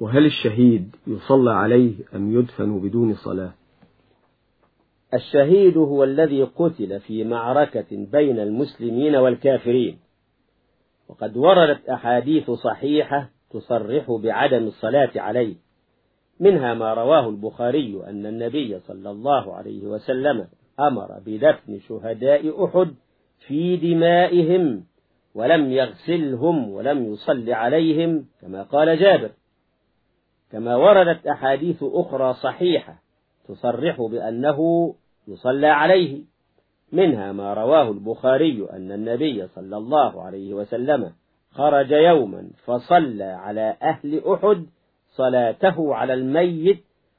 وهل الشهيد يصلى عليه أم يدفن بدون صلاة؟ الشهيد هو الذي قتل في معركة بين المسلمين والكافرين. وقد وردت أحاديث صحيحة تصرح بعدم الصلاة عليه منها ما رواه البخاري أن النبي صلى الله عليه وسلم أمر بدفن شهداء أحد في دمائهم ولم يغسلهم ولم يصل عليهم كما قال جابر. كما وردت أحاديث أخرى صحيحة تصرح بأنه يصلى عليه منها ما رواه البخاري أن النبي صلى الله عليه وسلم خرج يوما فصلى على أهل أحد صلاته على الميت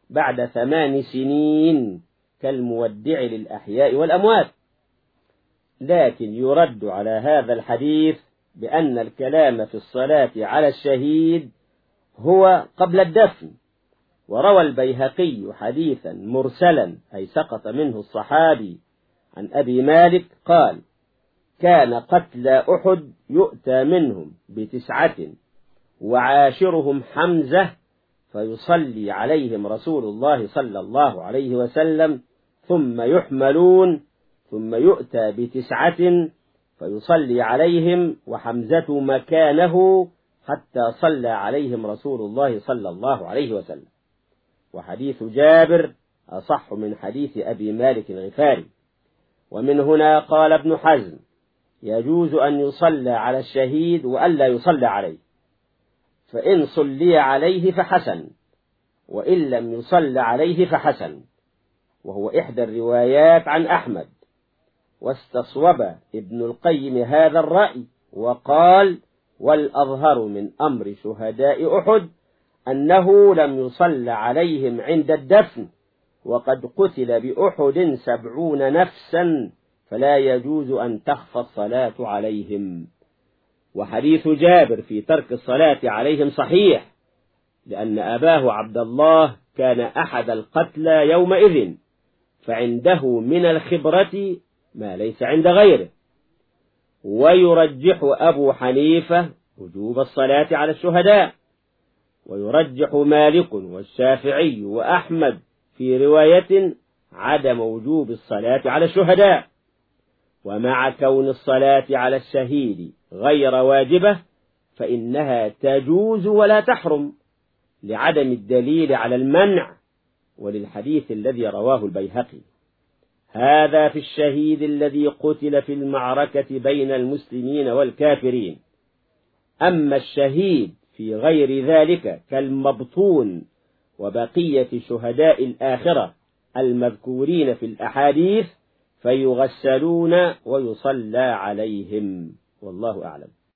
بعد ثمان سنين كالمودع للأحياء والأموات. لكن يرد على هذا الحديث بأن الكلام في الصلاة على الشهيد هو قبل الدفن. وروى البيهقي حديثا مرسلا أي سقط منه الصحابي عن أبي مالك قال كان قتلى أحد يؤتى منهم بتسعة وعاشرهم حمزة فيصلي عليهم رسول الله صلى الله عليه وسلم ثم يحملون ثم يؤتى بتسعة فيصلي عليهم وحمزة مكانه حتى صلى عليهم رسول الله صلى الله عليه وسلم. وحديث جابر أصح من حديث أبي مالك الغفاري. ومن هنا قال ابن حزم يجوز أن يصلى على الشهيد وألا يصلى عليه. فإن صلي عليه فحسن وإن لم يصلى عليه فحسن. وهو إحدى الروايات عن أحمد. واستصوب ابن القيم هذا الرأي وقال والأظهر من أمر شهداء أحد أنه لم يصل عليهم عند الدفن وقد قتل بأحد سبعون نفسا فلا يجوز أن تخفى الصلاة عليهم. وحديث جابر في ترك الصلاة عليهم صحيح لأن أباه عبد الله كان أحد القتلى يومئذ فعنده من الخبرة ما ليس عند غيره. ويرجح أبو حنيفة وجوب الصلاة على الشهداء. ويرجح مالك والشافعي وأحمد في رواية عدم وجوب الصلاة على الشهداء. ومع كون الصلاة على الشهيد غير واجبة فإنها تجوز ولا تحرم لعدم الدليل على المنع وللحديث الذي رواه البيهقي. هذا في الشهيد الذي قتل في المعركة بين المسلمين والكافرين. أما الشهيد في غير ذلك كالمبطون وبقية شهداء الآخرة المذكورين في الأحاديث فيغسلون ويصلى عليهم. والله أعلم.